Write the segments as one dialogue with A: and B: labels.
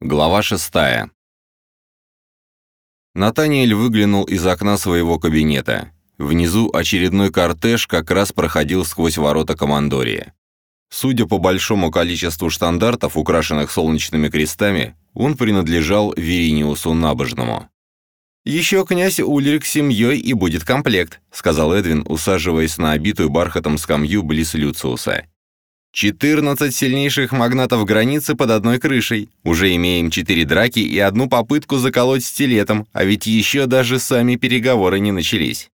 A: Глава шестая. Натаниэль выглянул из окна своего кабинета. Внизу очередной кортеж как раз проходил сквозь ворота командории. Судя по большому количеству штандартов, украшенных солнечными крестами, он принадлежал Вериниусу Набожному. «Еще князь Ульрик с семьей и будет комплект», сказал Эдвин, усаживаясь на обитую бархатом скамью близ Люциуса. Четырнадцать сильнейших магнатов границы под одной крышей. Уже имеем четыре драки и одну попытку заколоть стилетом, а ведь еще даже сами переговоры не начались.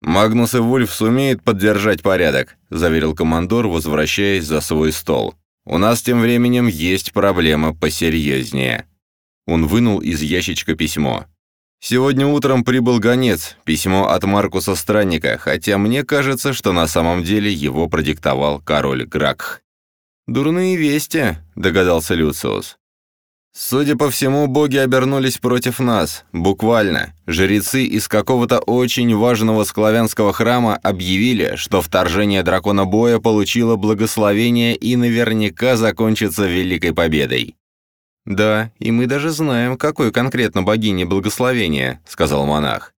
A: «Магнус и Вульф сумеют поддержать порядок», — заверил командор, возвращаясь за свой стол. «У нас тем временем есть проблема посерьезнее». Он вынул из ящичка письмо. Сегодня утром прибыл гонец, письмо от Маркуса Странника, хотя мне кажется, что на самом деле его продиктовал король Гракх. «Дурные вести», — догадался Люциус. «Судя по всему, боги обернулись против нас, буквально. Жрецы из какого-то очень важного склавянского храма объявили, что вторжение дракона боя получило благословение и наверняка закончится великой победой. «Да, и мы даже знаем, какой конкретно богине благословения», — сказал монах.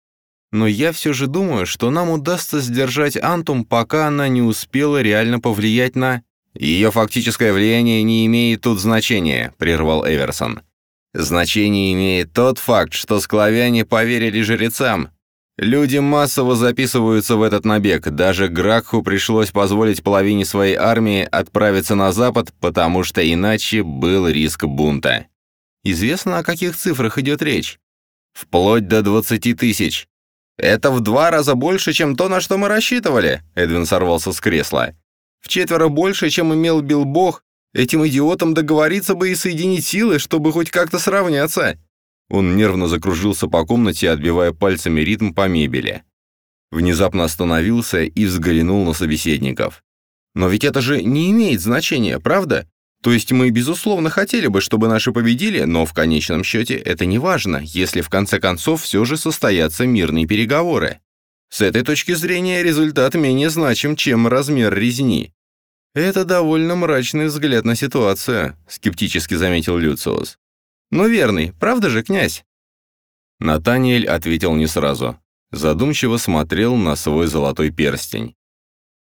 A: «Но я все же думаю, что нам удастся сдержать Антум, пока она не успела реально повлиять на...» «Ее фактическое влияние не имеет тут значения», — прервал Эверсон. «Значение имеет тот факт, что склавяне поверили жрецам, Люди массово записываются в этот набег. Даже Гракху пришлось позволить половине своей армии отправиться на запад, потому что иначе был риск бунта. Известно, о каких цифрах идет речь? Вплоть до 20 тысяч. Это в два раза больше, чем то, на что мы рассчитывали, Эдвин сорвался с кресла. В четверо больше, чем имел Билбог. Этим идиотам договориться бы и соединить силы, чтобы хоть как-то сравняться. Он нервно закружился по комнате, отбивая пальцами ритм по мебели. Внезапно остановился и взглянул на собеседников. «Но ведь это же не имеет значения, правда? То есть мы, безусловно, хотели бы, чтобы наши победили, но в конечном счете это не важно, если в конце концов все же состоятся мирные переговоры. С этой точки зрения результат менее значим, чем размер резни». «Это довольно мрачный взгляд на ситуацию», — скептически заметил Люциус. «Ну, верный, правда же, князь?» Натаниэль ответил не сразу. Задумчиво смотрел на свой золотой перстень.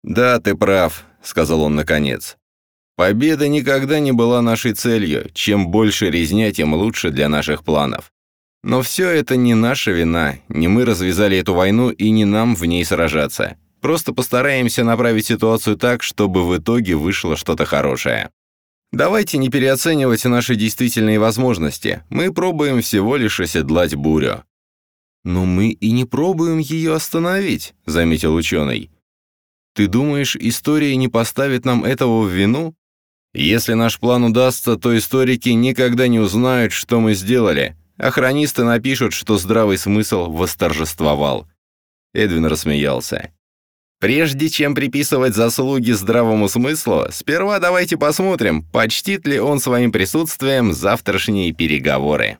A: «Да, ты прав», — сказал он наконец. «Победа никогда не была нашей целью. Чем больше резня, тем лучше для наших планов. Но все это не наша вина, не мы развязали эту войну и не нам в ней сражаться. Просто постараемся направить ситуацию так, чтобы в итоге вышло что-то хорошее. Давайте не переоценивать наши действительные возможности. Мы пробуем всего лишь оседлать бурю». «Но мы и не пробуем ее остановить», — заметил ученый. «Ты думаешь, история не поставит нам этого в вину? Если наш план удастся, то историки никогда не узнают, что мы сделали. Охранисты напишут, что здравый смысл восторжествовал». Эдвин рассмеялся. Прежде чем приписывать заслуги здравому смыслу, сперва давайте посмотрим, почтит ли он своим присутствием завтрашние переговоры.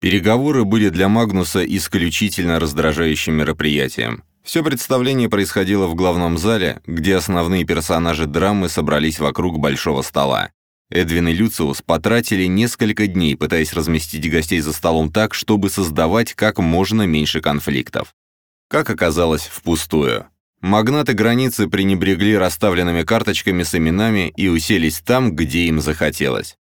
A: Переговоры были для Магнуса исключительно раздражающим мероприятием. Все представление происходило в главном зале, где основные персонажи драмы собрались вокруг большого стола. Эдвин и Люциус потратили несколько дней, пытаясь разместить гостей за столом так, чтобы создавать как можно меньше конфликтов. Как оказалось, впустую. Магнаты границы пренебрегли расставленными карточками с именами и уселись там, где им захотелось.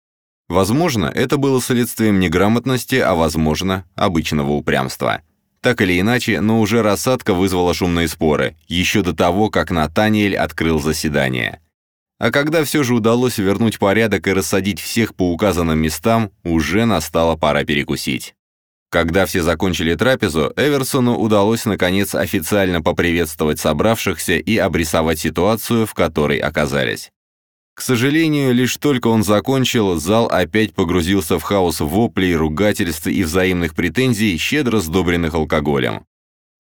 A: Возможно, это было следствием неграмотности, а возможно, обычного упрямства. Так или иначе, но уже рассадка вызвала шумные споры, еще до того, как Натаниэль открыл заседание. А когда все же удалось вернуть порядок и рассадить всех по указанным местам, уже настала пора перекусить. Когда все закончили трапезу, Эверсону удалось наконец официально поприветствовать собравшихся и обрисовать ситуацию, в которой оказались. К сожалению, лишь только он закончил, зал опять погрузился в хаос воплей, ругательств и взаимных претензий, щедро сдобренных алкоголем.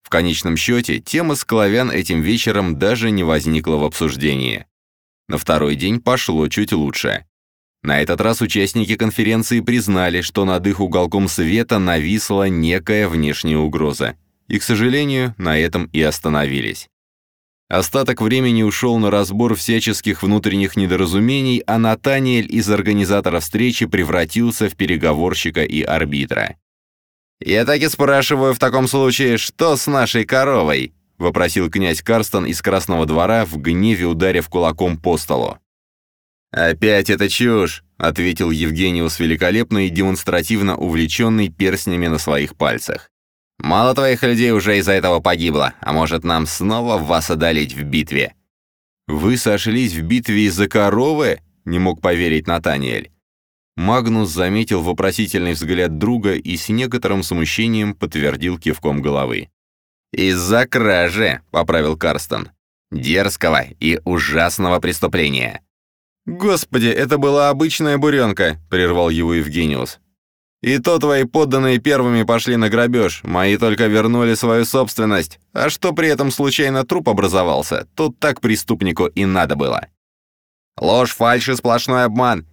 A: В конечном счете, тема склавян этим вечером даже не возникла в обсуждении. На второй день пошло чуть лучше. На этот раз участники конференции признали, что над их уголком света нависла некая внешняя угроза. И, к сожалению, на этом и остановились. Остаток времени ушел на разбор всяческих внутренних недоразумений, а Натаниэль из организатора встречи превратился в переговорщика и арбитра. «Я так и спрашиваю в таком случае, что с нашей коровой?» — вопросил князь Карстон из Красного двора, в гневе ударив кулаком по столу. «Опять это чушь!» — ответил Евгениус великолепно и демонстративно увлеченный перстнями на своих пальцах. Мало твоих людей уже из-за этого погибло, а может нам снова вас одолеть в битве?» «Вы сошлись в битве из-за коровы?» — не мог поверить Натаниэль. Магнус заметил вопросительный взгляд друга и с некоторым смущением подтвердил кивком головы. «Из-за кражи», — поправил Карстон. «Дерзкого и ужасного преступления». «Господи, это была обычная буренка», — прервал его Евгениус. И то твои подданные первыми пошли на грабеж, мои только вернули свою собственность. А что при этом случайно труп образовался, тут так преступнику и надо было. Ложь, фальшь и сплошной обман.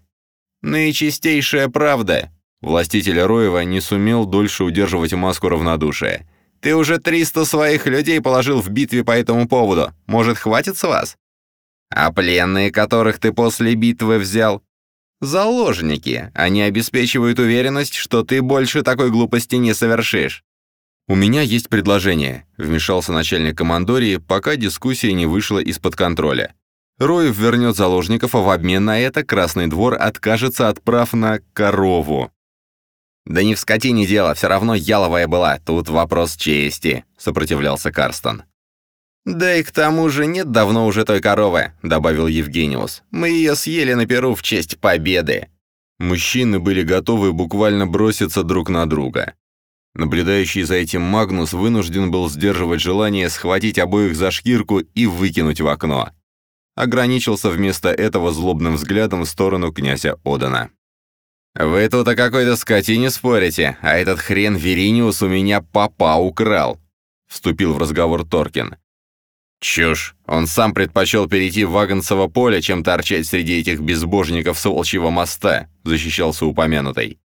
A: Наичистейшая правда. Властитель Роева не сумел дольше удерживать маску равнодушия. Ты уже 300 своих людей положил в битве по этому поводу. Может, хватит с вас? А пленные, которых ты после битвы взял, Заложники. Они обеспечивают уверенность, что ты больше такой глупости не совершишь. «У меня есть предложение», — вмешался начальник командории, пока дискуссия не вышла из-под контроля. Роев вернет заложников, а в обмен на это Красный двор откажется от прав на корову. «Да не в скотине дело, все равно яловая была, тут вопрос чести», — сопротивлялся Карстон. «Да и к тому же нет давно уже той коровы», — добавил Евгениус. «Мы ее съели на Перу в честь победы». Мужчины были готовы буквально броситься друг на друга. Наблюдающий за этим Магнус вынужден был сдерживать желание схватить обоих за шкирку и выкинуть в окно. Ограничился вместо этого злобным взглядом в сторону князя Одана. «Вы тут о какой-то скотине спорите, а этот хрен Вериниус у меня папа украл», — вступил в разговор Торкин. Чушь. Он сам предпочел перейти в Вагонцево поле, чем торчать среди этих безбожников с Волчьего моста, защищался упомянутый.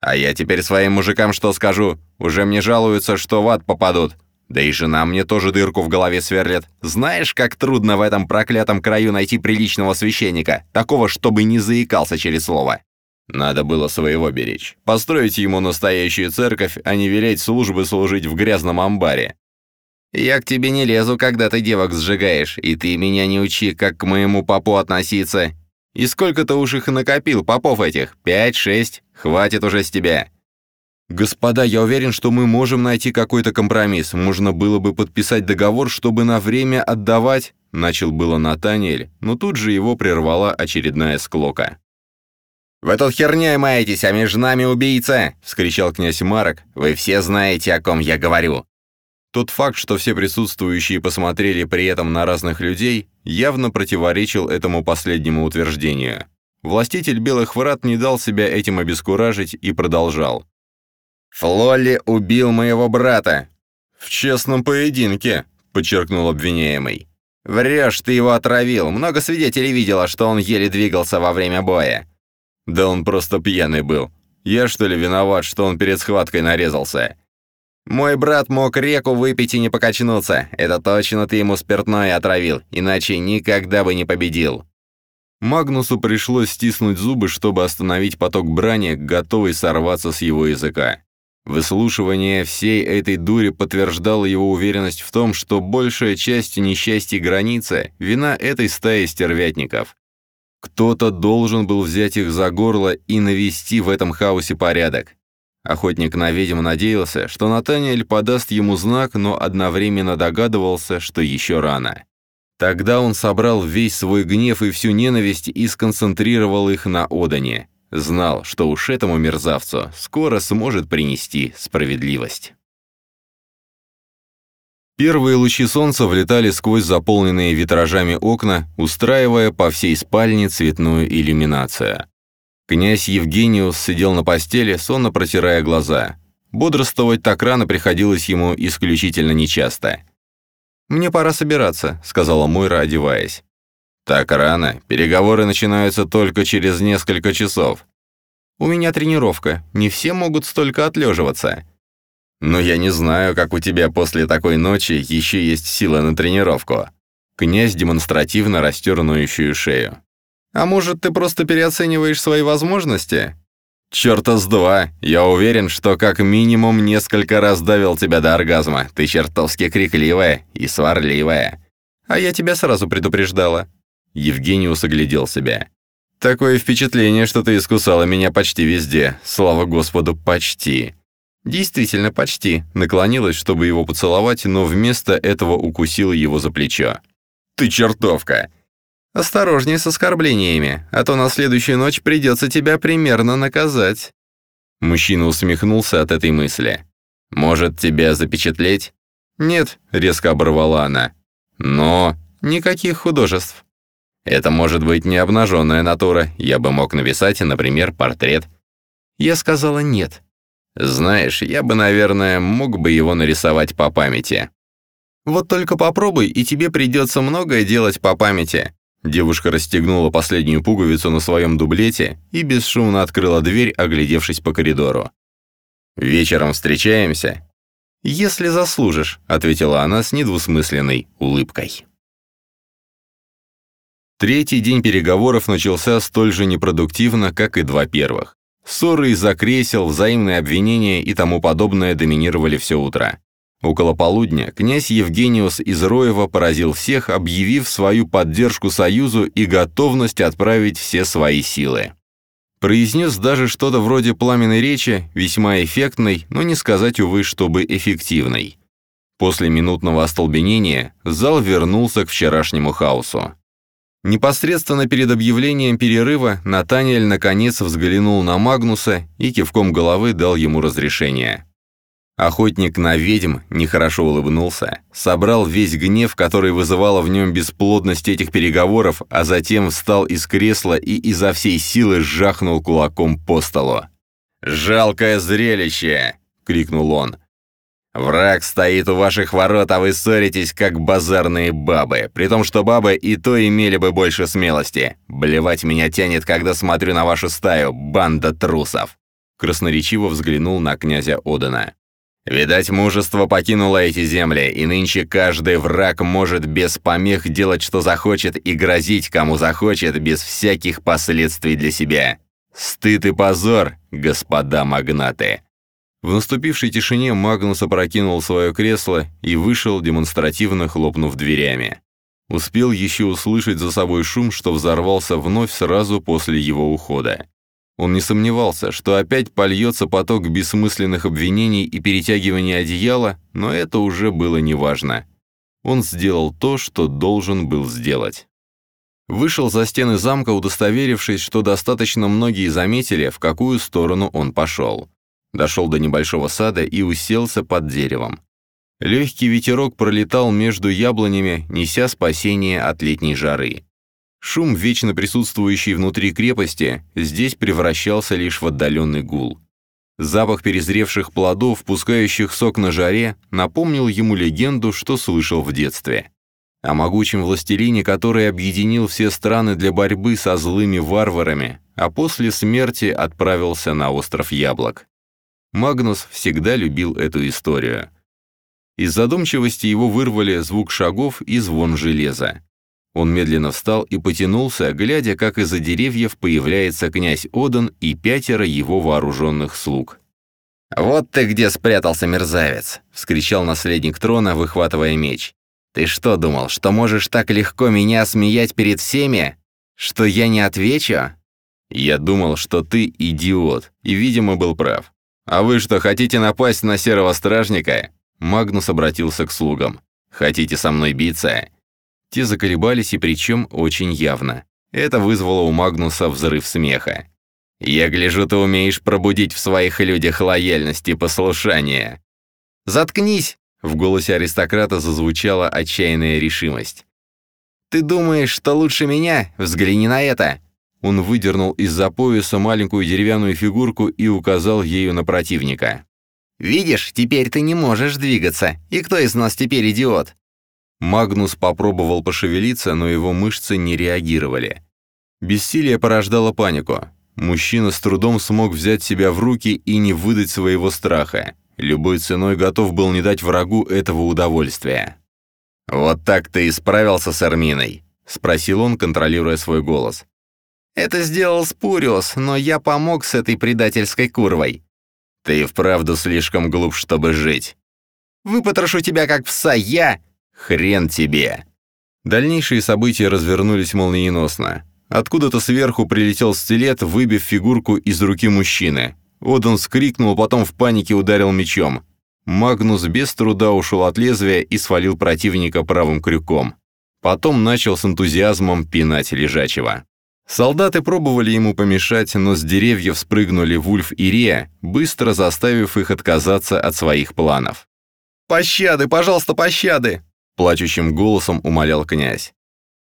A: А я теперь своим мужикам что скажу? Уже мне жалуются, что в ад попадут. Да и жена мне тоже дырку в голове сверлит. Знаешь, как трудно в этом проклятом краю найти приличного священника, такого, чтобы не заикался через слово. Надо было своего беречь. Построить ему настоящую церковь, а не велеть службы служить в грязном амбаре. Я к тебе не лезу, когда ты девок сжигаешь, и ты меня не учи, как к моему попу относиться. И сколько ты уж их накопил, попов этих? Пять, шесть? Хватит уже с тебя». «Господа, я уверен, что мы можем найти какой-то компромисс. Можно было бы подписать договор, чтобы на время отдавать...» Начал было Натаниэль, но тут же его прервала очередная склока. «Вы тут херней маетесь, а между нами убийца!» — вскричал князь Марок. «Вы все знаете, о ком я говорю. Тот факт, что все присутствующие посмотрели при этом на разных людей, явно противоречил этому последнему утверждению. Властитель Белых Врат не дал себя этим обескуражить и продолжал. «Флолли убил моего брата!» «В честном поединке», — подчеркнул обвиняемый. «Врешь, ты его отравил. Много свидетелей видело, что он еле двигался во время боя». «Да он просто пьяный был. Я, что ли, виноват, что он перед схваткой нарезался?» Мой брат мог реку выпить и не покачнуться. Это точно ты ему спиртное отравил, иначе никогда бы не победил». Магнусу пришлось стиснуть зубы, чтобы остановить поток брани, готовый сорваться с его языка. Выслушивание всей этой дури подтверждало его уверенность в том, что большая часть несчастья границы — вина этой стаи стервятников. Кто-то должен был взять их за горло и навести в этом хаосе порядок. Охотник на ведьм надеялся, что Натаниэль подаст ему знак, но одновременно догадывался, что еще рано. Тогда он собрал весь свой гнев и всю ненависть и сконцентрировал их на Одане. Знал, что уж этому мерзавцу скоро сможет принести справедливость. Первые лучи солнца влетали сквозь заполненные витражами окна, устраивая по всей спальне цветную иллюминацию. Князь Евгениус сидел на постели, сонно протирая глаза. Бодрствовать так рано приходилось ему исключительно нечасто. «Мне пора собираться», — сказала Мойра, одеваясь. «Так рано. Переговоры начинаются только через несколько часов». «У меня тренировка. Не все могут столько отлеживаться». «Но я не знаю, как у тебя после такой ночи еще есть сила на тренировку». Князь демонстративно растер ноющую шею. «А может, ты просто переоцениваешь свои возможности?» «Чёрта с два! Я уверен, что как минимум несколько раз давил тебя до оргазма. Ты чертовски крикливая и сварливая». «А я тебя сразу предупреждала». Евгениус оглядел себя. «Такое впечатление, что ты искусала меня почти везде. Слава Господу, почти». Действительно, почти. Наклонилась, чтобы его поцеловать, но вместо этого укусила его за плечо. «Ты чертовка!» «Осторожнее с оскорблениями, а то на следующую ночь придется тебя примерно наказать». Мужчина усмехнулся от этой мысли. «Может, тебя запечатлеть?» «Нет», — резко оборвала она. «Но...» «Никаких художеств». «Это может быть не обнаженная натура. Я бы мог написать, например, портрет». Я сказала «нет». «Знаешь, я бы, наверное, мог бы его нарисовать по памяти». «Вот только попробуй, и тебе придется многое делать по памяти. Девушка расстегнула последнюю пуговицу на своем дублете и бесшумно открыла дверь, оглядевшись по коридору. «Вечером встречаемся?» «Если заслужишь», — ответила она с недвусмысленной улыбкой. Третий день переговоров начался столь же непродуктивно, как и два первых. Ссоры из-за кресел, взаимные обвинения и тому подобное доминировали все утро. Около полудня князь Евгениус из Роева поразил всех, объявив свою поддержку Союзу и готовность отправить все свои силы. Произнес даже что-то вроде пламенной речи, весьма эффектной, но не сказать, увы, чтобы эффективной. После минутного остолбенения зал вернулся к вчерашнему хаосу. Непосредственно перед объявлением перерыва Натаниэль наконец взглянул на Магнуса и кивком головы дал ему разрешение. Охотник на ведьм нехорошо улыбнулся, собрал весь гнев, который вызывала в нем бесплодность этих переговоров, а затем встал из кресла и изо всей силы сжахнул кулаком по столу. «Жалкое зрелище!» — крикнул он. «Враг стоит у ваших ворот, а вы ссоритесь, как базарные бабы, при том, что бабы и то имели бы больше смелости. Блевать меня тянет, когда смотрю на вашу стаю, банда трусов!» Красноречиво взглянул на князя Одена. Видать, мужество покинуло эти земли, и нынче каждый враг может без помех делать, что захочет, и грозить, кому захочет, без всяких последствий для себя. Стыд и позор, господа магнаты!» В наступившей тишине Магнус опрокинул свое кресло и вышел, демонстративно хлопнув дверями. Успел еще услышать за собой шум, что взорвался вновь сразу после его ухода. Он не сомневался, что опять польется поток бессмысленных обвинений и перетягивания одеяла, но это уже было неважно. Он сделал то, что должен был сделать. Вышел за стены замка, удостоверившись, что достаточно многие заметили, в какую сторону он пошел. Дошел до небольшого сада и уселся под деревом. Легкий ветерок пролетал между яблонями, неся спасение от летней жары. Шум, вечно присутствующий внутри крепости, здесь превращался лишь в отдаленный гул. Запах перезревших плодов, пускающих сок на жаре, напомнил ему легенду, что слышал в детстве. О могучем властелине, который объединил все страны для борьбы со злыми варварами, а после смерти отправился на остров Яблок. Магнус всегда любил эту историю. Из задумчивости его вырвали звук шагов и звон железа. Он медленно встал и потянулся, глядя, как из-за деревьев появляется князь Одан и пятеро его вооруженных слуг. «Вот ты где спрятался, мерзавец!» — вскричал наследник трона, выхватывая меч. «Ты что думал, что можешь так легко меня смеять перед всеми? Что я не отвечу?» «Я думал, что ты идиот, и, видимо, был прав. А вы что, хотите напасть на серого стражника?» Магнус обратился к слугам. «Хотите со мной биться? Те заколебались, и причем очень явно. Это вызвало у Магнуса взрыв смеха. «Я гляжу, ты умеешь пробудить в своих людях лояльность и послушание». «Заткнись!» — в голосе аристократа зазвучала отчаянная решимость. «Ты думаешь, что лучше меня? Взгляни на это!» Он выдернул из-за пояса маленькую деревянную фигурку и указал ею на противника. «Видишь, теперь ты не можешь двигаться. И кто из нас теперь идиот? Магнус попробовал пошевелиться, но его мышцы не реагировали. Бессилие порождало панику. Мужчина с трудом смог взять себя в руки и не выдать своего страха. Любой ценой готов был не дать врагу этого удовольствия. «Вот так ты и справился с Арминой?» — спросил он, контролируя свой голос.
B: «Это сделал Спуриус, но я помог с этой предательской курвой».
A: «Ты вправду слишком глуп, чтобы жить».
B: «Выпотрошу тебя, как пса, я...»
A: «Хрен тебе!» Дальнейшие события развернулись молниеносно. Откуда-то сверху прилетел стилет, выбив фигурку из руки мужчины. Одан скрикнул, потом в панике ударил мечом. Магнус без труда ушел от лезвия и свалил противника правым крюком. Потом начал с энтузиазмом пинать лежачего. Солдаты пробовали ему помешать, но с деревьев спрыгнули Вульф и Риа, быстро заставив их отказаться от своих планов.
B: «Пощады, пожалуйста, пощады!»
A: Плачущим голосом умолял князь.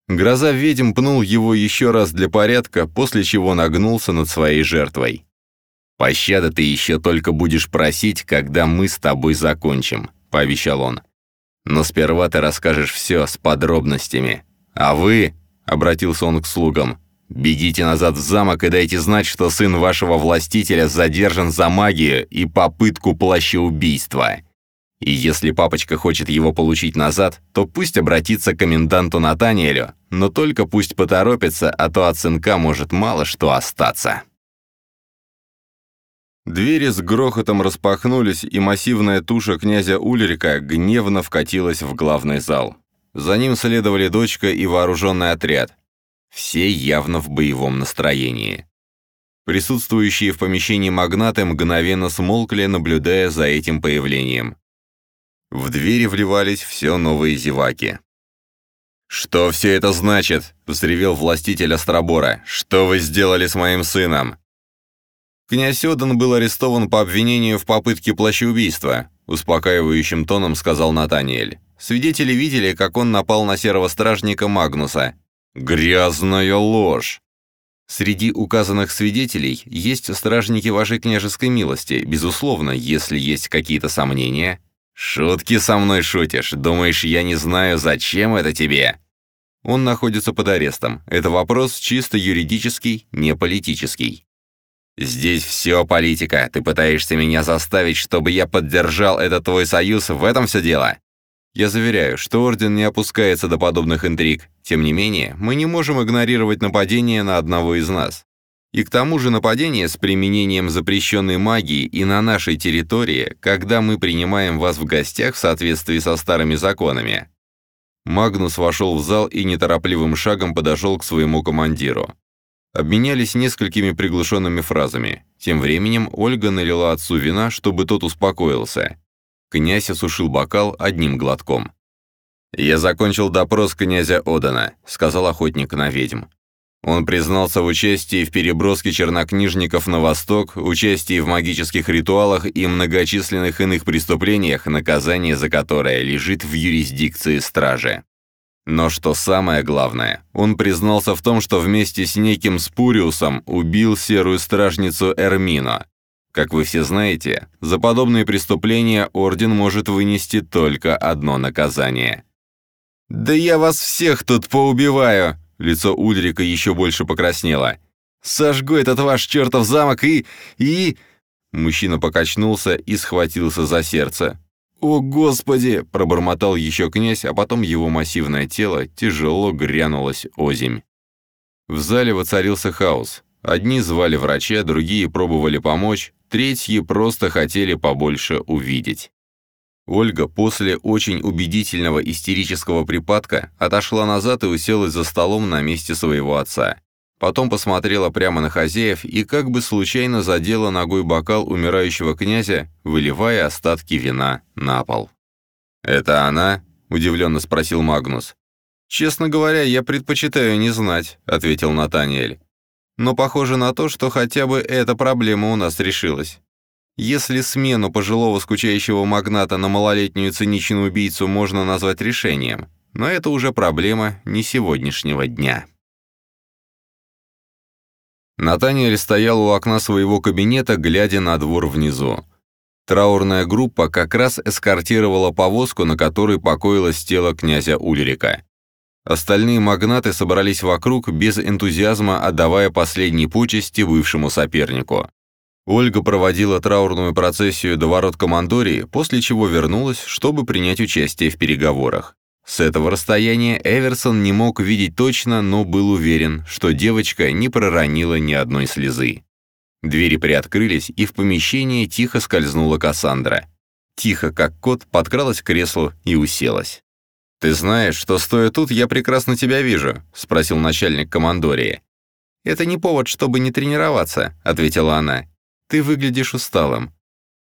A: Гроза ведьм пнул его еще раз для порядка, после чего нагнулся над своей жертвой. «Пощады ты еще только будешь просить, когда мы с тобой закончим», — пообещал он. «Но сперва ты расскажешь все с подробностями. А вы», — обратился он к слугам, — «бегите назад в замок и дайте знать, что сын вашего властителя задержан за магию и попытку плащеубийства. И если папочка хочет его получить назад, то пусть обратится к коменданту Натаниэлю, но только пусть поторопится, а то от сынка может мало что остаться». Двери с грохотом распахнулись, и массивная туша князя Ульрика гневно вкатилась в главный зал. За ним следовали дочка и вооруженный отряд. Все явно в боевом настроении. Присутствующие в помещении магнаты мгновенно смолкли, наблюдая за этим появлением. В двери вливались все новые зеваки. «Что все это значит?» — взревел властитель Остробора. «Что вы сделали с моим сыном?» «Князь Одан был арестован по обвинению в попытке плащеубийства», успокаивающим тоном сказал Натаниэль. «Свидетели видели, как он напал на серого стражника Магнуса». «Грязная ложь!» Среди указанных свидетелей есть стражники вашей княжеской милости, безусловно, если есть какие-то сомнения. Шутки со мной шутишь, думаешь, я не знаю, зачем это тебе? Он находится под арестом. Это вопрос чисто юридический, не политический. «Здесь все политика. Ты пытаешься меня заставить, чтобы я поддержал этот твой союз, в этом все дело?» Я заверяю, что Орден не опускается до подобных интриг. Тем не менее, мы не можем игнорировать нападение на одного из нас. И к тому же нападение с применением запрещенной магии и на нашей территории, когда мы принимаем вас в гостях в соответствии со старыми законами. Магнус вошел в зал и неторопливым шагом подошел к своему командиру обменялись несколькими приглушенными фразами. Тем временем Ольга налила отцу вина, чтобы тот успокоился. Князь осушил бокал одним глотком. «Я закончил допрос князя Одана», — сказал охотник на ведьм. Он признался в участии в переброске чернокнижников на восток, участии в магических ритуалах и многочисленных иных преступлениях, наказание за которое лежит в юрисдикции стражи. Но что самое главное, он признался в том, что вместе с неким Спуриусом убил серую стражницу Эрмино. Как вы все знаете, за подобные преступления Орден может вынести только одно наказание. «Да я вас всех тут поубиваю!» Лицо Ульрика еще больше покраснело. «Сожгу этот ваш чертов замок и... и...» Мужчина покачнулся и схватился за сердце. «О, Господи!» — пробормотал еще князь, а потом его массивное тело тяжело грянулось озимь. В зале воцарился хаос. Одни звали врача, другие пробовали помочь, третьи просто хотели побольше увидеть. Ольга после очень убедительного истерического припадка отошла назад и уселась за столом на месте своего отца. Потом посмотрела прямо на хозяев и как бы случайно задела ногой бокал умирающего князя, выливая остатки вина на пол. «Это она?» — удивленно спросил Магнус. «Честно говоря, я предпочитаю не знать», — ответил Натаниэль. «Но похоже на то, что хотя бы эта проблема у нас решилась. Если смену пожилого скучающего магната на малолетнюю циничную убийцу можно назвать решением, но это уже проблема не сегодняшнего дня». Натаниэль стоял у окна своего кабинета, глядя на двор внизу. Траурная группа как раз эскортировала повозку, на которой покоилось тело князя Ульрика. Остальные магнаты собрались вокруг, без энтузиазма отдавая последние почести бывшему сопернику. Ольга проводила траурную процессию до ворот командории, после чего вернулась, чтобы принять участие в переговорах. С этого расстояния Эверсон не мог видеть точно, но был уверен, что девочка не проронила ни одной слезы. Двери приоткрылись, и в помещение тихо скользнула Кассандра. Тихо, как кот, подкралась к креслу и уселась. «Ты знаешь, что, стоя тут, я прекрасно тебя вижу?» — спросил начальник командории. «Это не повод, чтобы не тренироваться», — ответила она. «Ты выглядишь усталым.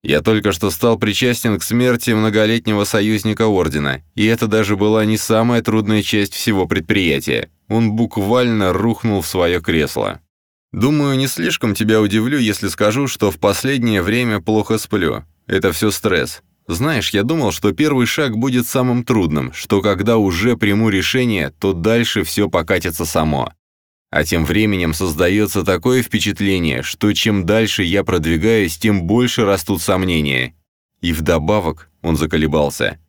A: Я только что стал причастен к смерти многолетнего союзника Ордена, и это даже была не самая трудная часть всего предприятия. Он буквально рухнул в свое кресло. Думаю, не слишком тебя удивлю, если скажу, что в последнее время плохо сплю. Это все стресс. Знаешь, я думал, что первый шаг будет самым трудным, что когда уже приму решение, то дальше все покатится само. А тем временем создается такое впечатление, что чем дальше я продвигаюсь, тем больше растут сомнения. И вдобавок, он заколебался,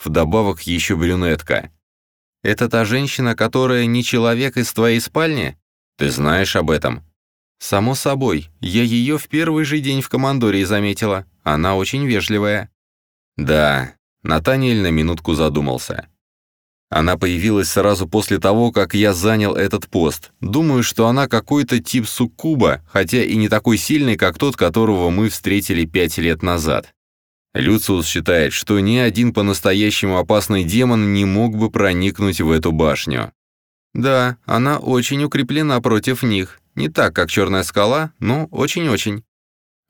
A: вдобавок еще брюнетка. «Это та женщина, которая не человек из твоей спальни? Ты знаешь об этом?» «Само собой, я ее в первый же день в командории заметила. Она очень вежливая». Да, Натаниэль на минутку задумался. Она появилась сразу после того, как я занял этот пост. Думаю, что она какой-то тип суккуба, хотя и не такой сильный, как тот, которого мы встретили пять лет назад. Люциус считает, что ни один по-настоящему опасный демон не мог бы проникнуть в эту башню. Да, она очень укреплена против них. Не так, как Черная скала, но очень-очень.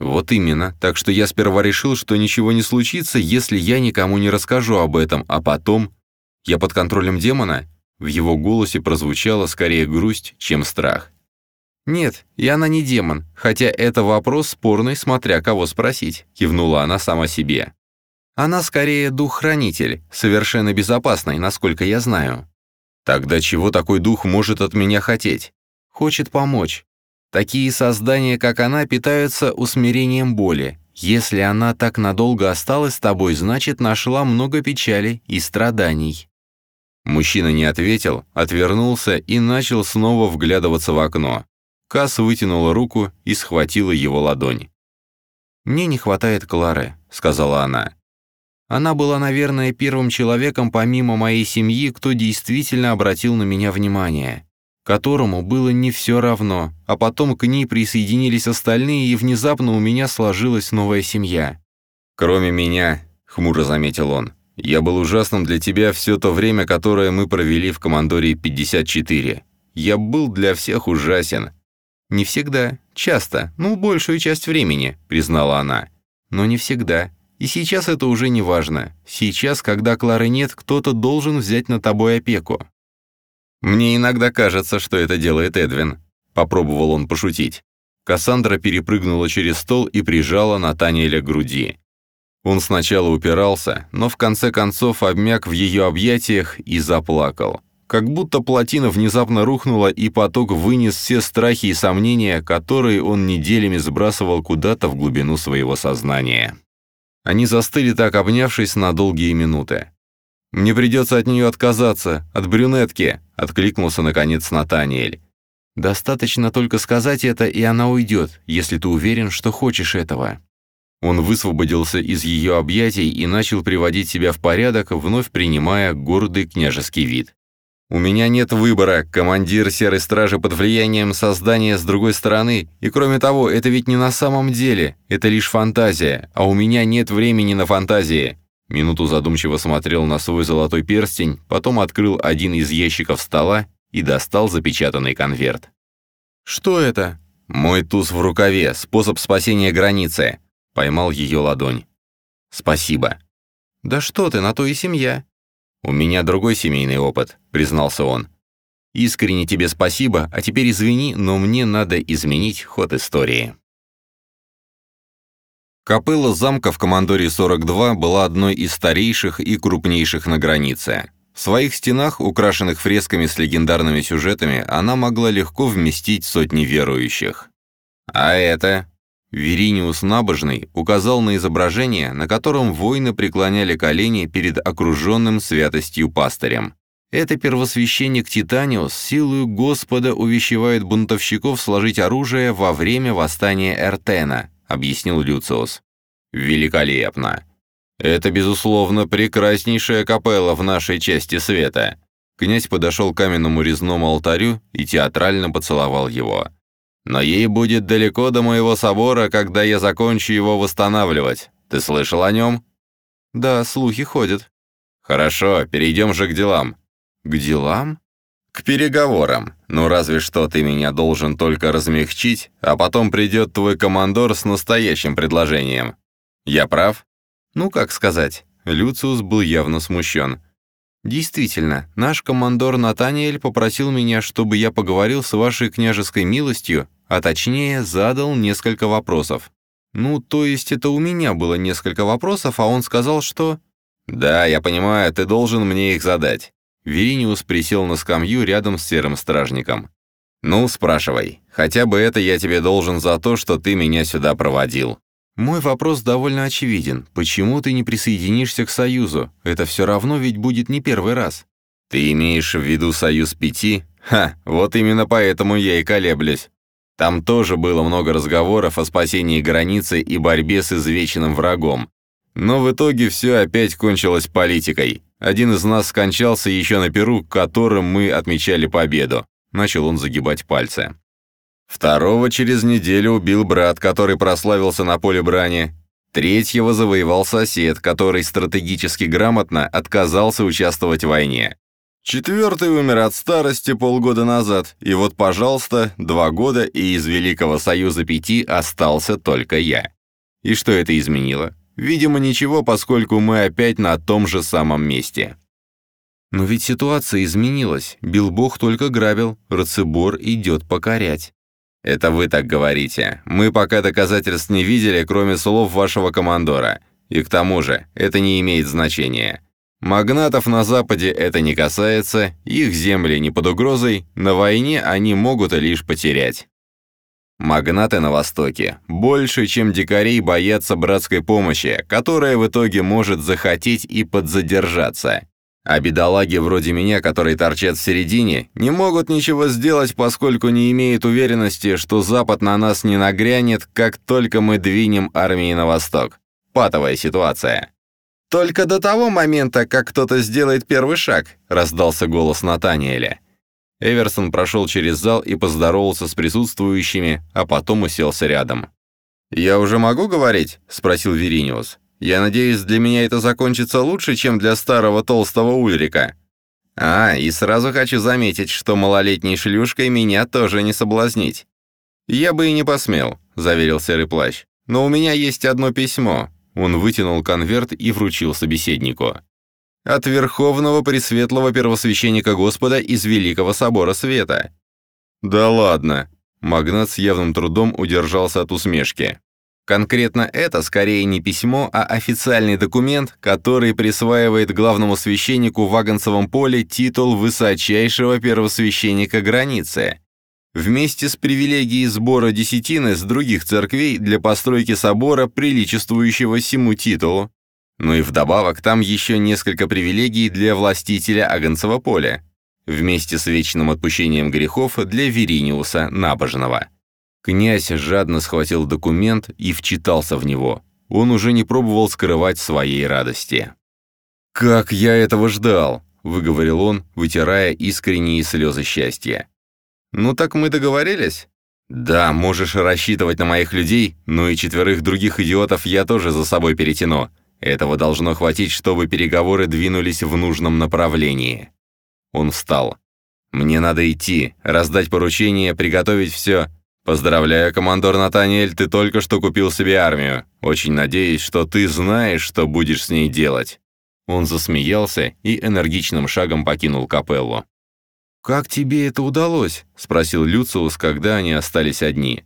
A: Вот именно, так что я сперва решил, что ничего не случится, если я никому не расскажу об этом, а потом... Я под контролем демона? В его голосе прозвучала скорее грусть, чем страх. «Нет, и она не демон, хотя это вопрос спорный, смотря кого спросить», — кивнула она сама себе. «Она скорее дух-хранитель, совершенно безопасный, насколько я знаю». «Тогда чего такой дух может от меня хотеть?» «Хочет помочь. Такие создания, как она, питаются усмирением боли. Если она так надолго осталась с тобой, значит, нашла много печали и страданий». Мужчина не ответил, отвернулся и начал снова вглядываться в окно. Касс вытянула руку и схватила его ладонь. «Мне не хватает Клары», — сказала она. Она была, наверное, первым человеком помимо моей семьи, кто действительно обратил на меня внимание которому было не все равно, а потом к ней присоединились остальные, и внезапно у меня сложилась новая семья. «Кроме меня», — хмуро заметил он, — «я был ужасным для тебя все то время, которое мы провели в командоре 54. Я был для всех ужасен». «Не всегда, часто, ну, большую часть времени», — признала она. «Но не всегда. И сейчас это уже не важно. Сейчас, когда Клары нет, кто-то должен взять на тобой опеку. «Мне иногда кажется, что это делает Эдвин», — попробовал он пошутить. Кассандра перепрыгнула через стол и прижала Натаниэля к груди. Он сначала упирался, но в конце концов обмяк в ее объятиях и заплакал. Как будто плотина внезапно рухнула, и поток вынес все страхи и сомнения, которые он неделями сбрасывал куда-то в глубину своего сознания. Они застыли так, обнявшись на долгие минуты. «Мне придется от нее отказаться, от брюнетки», — откликнулся наконец Натаниэль. «Достаточно только сказать это, и она уйдет, если ты уверен, что хочешь этого». Он высвободился из ее объятий и начал приводить себя в порядок, вновь принимая гордый княжеский вид. «У меня нет выбора, командир Серой Стражи под влиянием создания с другой стороны, и кроме того, это ведь не на самом деле, это лишь фантазия, а у меня нет времени на фантазии. Минуту задумчиво смотрел на свой золотой перстень, потом открыл один из ящиков стола и достал запечатанный конверт. «Что это?» «Мой туз в рукаве, способ спасения границы». Поймал ее ладонь. «Спасибо». «Да что ты, на то и семья». «У меня другой семейный опыт», — признался он. «Искренне тебе спасибо, а теперь извини, но мне надо изменить ход истории». Капелла замка в Командоре 42 была одной из старейших и крупнейших на границе. В своих стенах, украшенных фресками с легендарными сюжетами, она могла легко вместить сотни верующих. А это... Вериниус Набожный указал на изображение, на котором воины преклоняли колени перед окруженным святостью пастырем. Это первосвященник Титаниус силою Господа увещевает бунтовщиков сложить оружие во время восстания Эртена, — объяснил Люциус. «Великолепно!» Это, безусловно, прекраснейшая капелла в нашей части света. Князь подошел к каменному резному алтарю и театрально поцеловал его. Но ей будет далеко до моего собора, когда я закончу его восстанавливать. Ты слышал о нем?
B: Да, слухи ходят.
A: Хорошо, перейдем же к делам.
B: К делам?
A: К переговорам. Ну разве что ты меня должен только размягчить, а потом придет твой командор с настоящим предложением. Я прав?
B: Ну, как сказать. Люциус был явно смущен. «Действительно, наш командор Натаниэль попросил меня, чтобы я поговорил с вашей княжеской милостью, а точнее задал несколько вопросов. Ну, то есть это у меня было несколько вопросов, а он сказал, что...»
A: «Да, я понимаю, ты должен мне их задать». Вериниус присел на скамью рядом с серым стражником. «Ну, спрашивай. Хотя бы это я тебе должен за то, что ты меня сюда проводил».
B: «Мой вопрос довольно очевиден. Почему ты не присоединишься к Союзу? Это все равно ведь будет не первый раз».
A: «Ты имеешь в виду Союз Пяти? Ха, вот именно поэтому я и колеблюсь. Там тоже было много разговоров о спасении границы и борьбе с извеченным врагом. Но в итоге все опять кончилось политикой. Один из нас скончался еще на Перу, которым мы отмечали победу. Начал он загибать пальцы. Второго через неделю убил брат, который прославился на поле брани. Третьего завоевал сосед, который стратегически грамотно отказался участвовать в войне. Четвертый умер от старости полгода назад, и вот, пожалуйста, два года, и из Великого Союза Пяти остался только я. И что это изменило? Видимо, ничего, поскольку мы опять на том же самом месте.
B: Но ведь ситуация изменилась. Билбог только грабил, Рацибор идет покорять.
A: Это вы так говорите. Мы пока доказательств не видели, кроме слов вашего командора. И к тому же, это не имеет значения. Магнатов на Западе это не касается, их земли не под угрозой, на войне они могут лишь потерять. Магнаты на Востоке больше, чем дикарей, боятся братской помощи, которая в итоге может захотеть и подзадержаться. А бедолаги вроде меня, которые торчат в середине, не могут ничего сделать, поскольку не имеют уверенности, что Запад на нас не нагрянет, как только мы двинем армии на восток. Патовая ситуация. «Только до того момента, как кто-то сделает первый шаг», — раздался голос Натаниэля. Эверсон прошел через зал и поздоровался с присутствующими, а потом уселся рядом. «Я уже могу говорить?» — спросил Вериниус. «Я надеюсь, для меня это закончится лучше, чем для старого толстого Ульрика». «А, и сразу хочу заметить, что малолетней шлюшкой меня тоже не соблазнить». «Я бы и не посмел», — заверил Серый Плащ. «Но у меня есть одно письмо, он вытянул конверт и вручил собеседнику. «От Верховного Пресветлого Первосвященника Господа из Великого Собора Света». «Да ладно!» Магнат с явным трудом удержался от усмешки. Конкретно это скорее не письмо, а официальный документ, который присваивает главному священнику в Вагонцевом поле титул высочайшего первосвященника границы вместе с привилегией сбора десятины с других церквей для постройки собора, приличествующего сему титулу. Ну и вдобавок там еще несколько привилегий для властителя Агнцева поля, вместе с вечным отпущением грехов для Вериниуса Набожного. Князь жадно схватил документ и вчитался в него. Он уже не пробовал скрывать своей радости. «Как я этого ждал!» — выговорил он, вытирая искренние слезы счастья. «Ну так мы договорились?» «Да, можешь рассчитывать на моих людей, но и четверых других идиотов я тоже за собой перетяну. Этого должно хватить, чтобы переговоры двинулись в нужном направлении». Он встал. «Мне надо идти, раздать поручение, приготовить все. Поздравляю, командор Натаниэль, ты только что купил себе армию. Очень надеюсь, что ты знаешь, что будешь с ней делать». Он засмеялся и энергичным шагом покинул капеллу.
B: «Как тебе это удалось?» — спросил Люциус, когда они остались одни.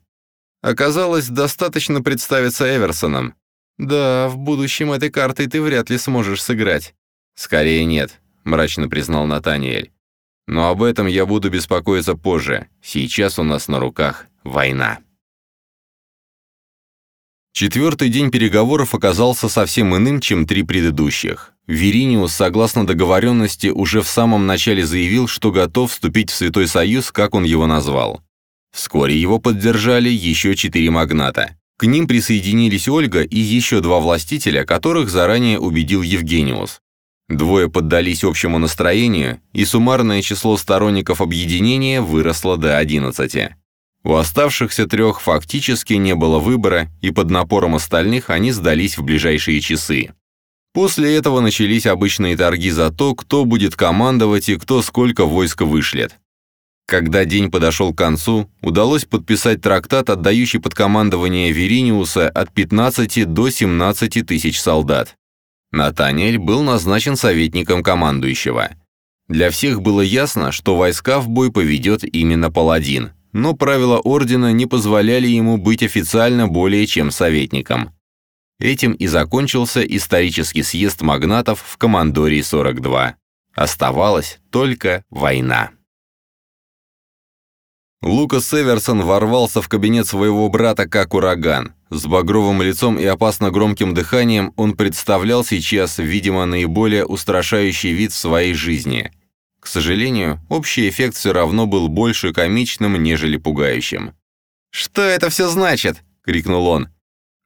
A: «Оказалось, достаточно представиться Эверсоном».
B: «Да, в будущем этой картой ты вряд ли сможешь сыграть».
A: «Скорее нет», — мрачно признал Натаниэль. «Но об этом я буду беспокоиться позже. Сейчас у нас на руках война». Четвертый день переговоров оказался совсем иным, чем три предыдущих. Вериниус, согласно договоренности, уже в самом начале заявил, что готов вступить в Святой Союз, как он его назвал. Вскоре его поддержали еще четыре магната. К ним присоединились Ольга и еще два властителя, которых заранее убедил Евгениус. Двое поддались общему настроению, и суммарное число сторонников объединения выросло до 11. У оставшихся трех фактически не было выбора, и под напором остальных они сдались в ближайшие часы. После этого начались обычные торги за то, кто будет командовать и кто сколько войска вышлет. Когда день подошел к концу, удалось подписать трактат, отдающий под командование Вериниуса от 15 до 17 тысяч солдат. Натаниэль был назначен советником командующего. Для всех было ясно, что войска в бой поведет именно паладин, но правила ордена не позволяли ему быть официально более чем советником. Этим и закончился исторический съезд магнатов в Командории 42. Оставалась только война. Лукас Эверсон ворвался в кабинет своего брата как ураган. С багровым лицом и опасно громким дыханием он представлял сейчас, видимо, наиболее устрашающий вид в своей жизни. К сожалению, общий эффект все равно был больше комичным, нежели пугающим. «Что это все значит?» — крикнул он.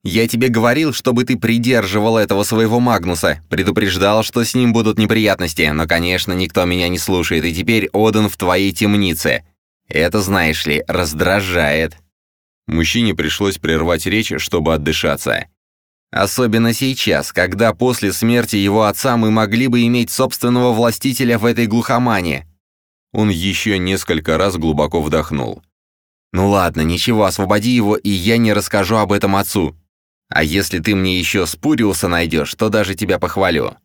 A: «Я тебе говорил, чтобы ты придерживал этого своего Магнуса, предупреждал, что с ним будут неприятности, но, конечно, никто меня не слушает, и теперь Оден в твоей темнице. Это, знаешь ли, раздражает». Мужчине пришлось прервать речь, чтобы отдышаться. Особенно сейчас, когда после смерти его отца мы могли бы иметь собственного властителя в этой глухомане. Он еще несколько раз глубоко вдохнул. «Ну ладно, ничего, освободи его, и я не расскажу об этом отцу. А если ты мне еще Спуриуса найдешь, то даже тебя похвалю».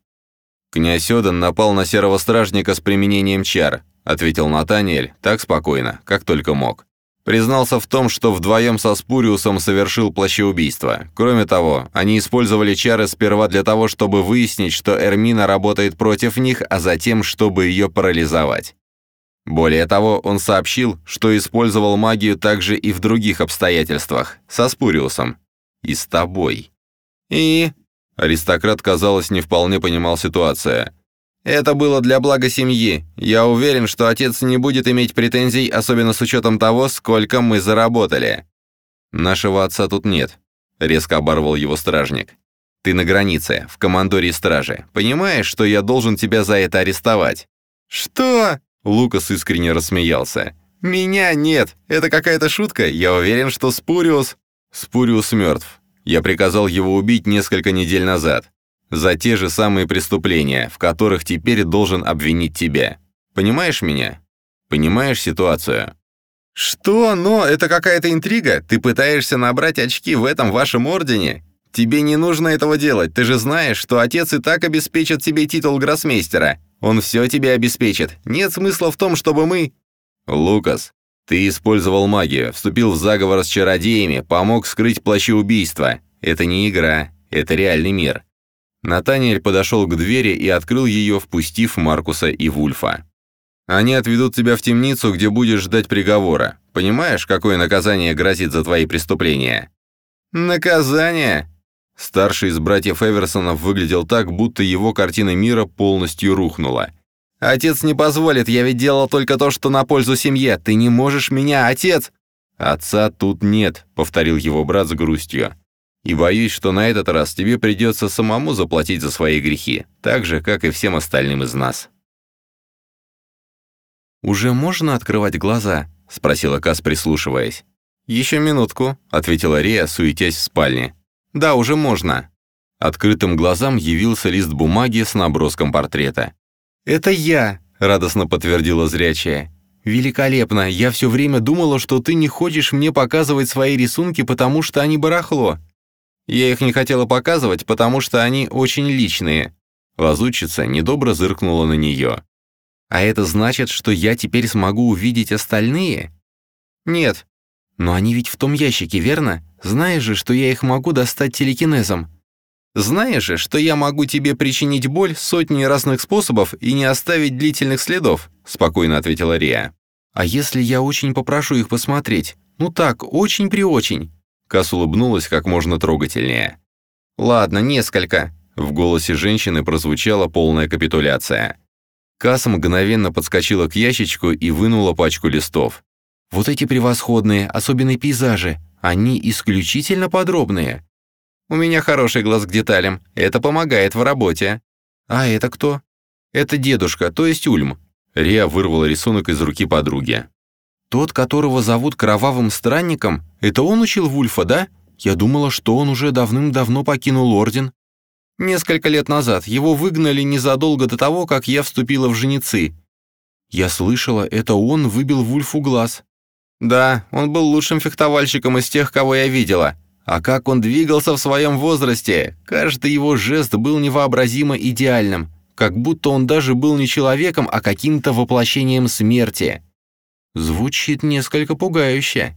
A: Князь Одан напал на серого стражника с применением чар, ответил Натаниэль так спокойно, как только мог. Признался в том, что вдвоем со Спуриусом совершил плащеубийство. Кроме того, они использовали чары сперва для того, чтобы выяснить, что Эрмина работает против них, а затем, чтобы ее парализовать. Более того, он сообщил, что использовал магию также и в других обстоятельствах, со Спуриусом. И с тобой. И... Аристократ, казалось, не вполне понимал ситуацию. Это было для блага семьи. Я уверен, что отец не будет иметь претензий, особенно с учетом того, сколько мы заработали. Нашего отца тут нет, резко оборвал его стражник. Ты на границе, в командоре стражи. Понимаешь, что я должен тебя за это арестовать? Что? Лукас искренне рассмеялся. Меня нет. Это какая-то шутка. Я уверен, что Спуриус Спуриус мертв. Я приказал его убить несколько недель назад за те же самые преступления, в которых теперь должен обвинить тебя. Понимаешь меня? Понимаешь ситуацию? Что? Но это какая-то интрига? Ты пытаешься набрать очки в этом вашем ордене? Тебе не нужно этого делать, ты же знаешь, что отец и так обеспечит тебе титул гроссмейстера. Он все тебе обеспечит. Нет смысла в том, чтобы мы... Лукас, ты использовал магию, вступил в заговор с чародеями, помог скрыть плащи убийства. Это не игра, это реальный мир. Натаниэль подошел к двери и открыл ее, впустив Маркуса и Вульфа. «Они отведут тебя в темницу, где будешь ждать приговора. Понимаешь, какое наказание грозит за твои преступления?» «Наказание?» Старший из братьев Эверсонов выглядел так, будто его картина мира полностью рухнула. «Отец не позволит, я ведь делал только то, что на пользу семье. Ты не можешь меня, отец!» «Отца тут нет», — повторил его брат с грустью и боюсь, что на этот раз тебе придется самому заплатить за свои грехи, так же, как и всем остальным из нас». «Уже можно открывать глаза?» — спросила Кас, прислушиваясь. «Еще минутку», — ответила Рея, суетясь в спальне. «Да, уже можно». Открытым глазам явился лист бумаги с наброском портрета. «Это я», — радостно подтвердила зрячая. «Великолепно! Я все время думала, что ты не хочешь мне показывать свои рисунки, потому что они барахло. Я их не хотела показывать, потому что они очень личные». Лазутчица недобро зыркнула на нее. «А это значит, что я теперь смогу увидеть остальные?» «Нет». «Но они ведь в том ящике, верно? Знаешь же, что я их могу достать телекинезом?» «Знаешь же, что я могу тебе причинить боль сотней разных способов и не оставить длительных следов», спокойно ответила Риа. «А если я очень попрошу их посмотреть? Ну так, очень-преочень. Кас улыбнулась как можно трогательнее. «Ладно, несколько». В голосе женщины прозвучала полная капитуляция. Касс мгновенно подскочила к ящичку и вынула пачку листов. «Вот эти превосходные, особенные пейзажи.
B: Они исключительно подробные. У меня хороший глаз к деталям. Это помогает в работе. А это кто? Это дедушка, то есть Ульм. Риа вырвала рисунок из руки подруги. Тот, которого зовут Кровавым Странником, это он учил Вульфа, да? Я думала, что он уже давным-давно покинул Орден. Несколько лет назад его выгнали незадолго до того, как я вступила в женицы. Я слышала, это он выбил Вульфу глаз. Да, он был лучшим фехтовальщиком из тех, кого я видела. А как он двигался в своем возрасте! Каждый его жест был невообразимо идеальным, как будто он даже был не человеком, а каким-то воплощением смерти. Звучит несколько пугающе.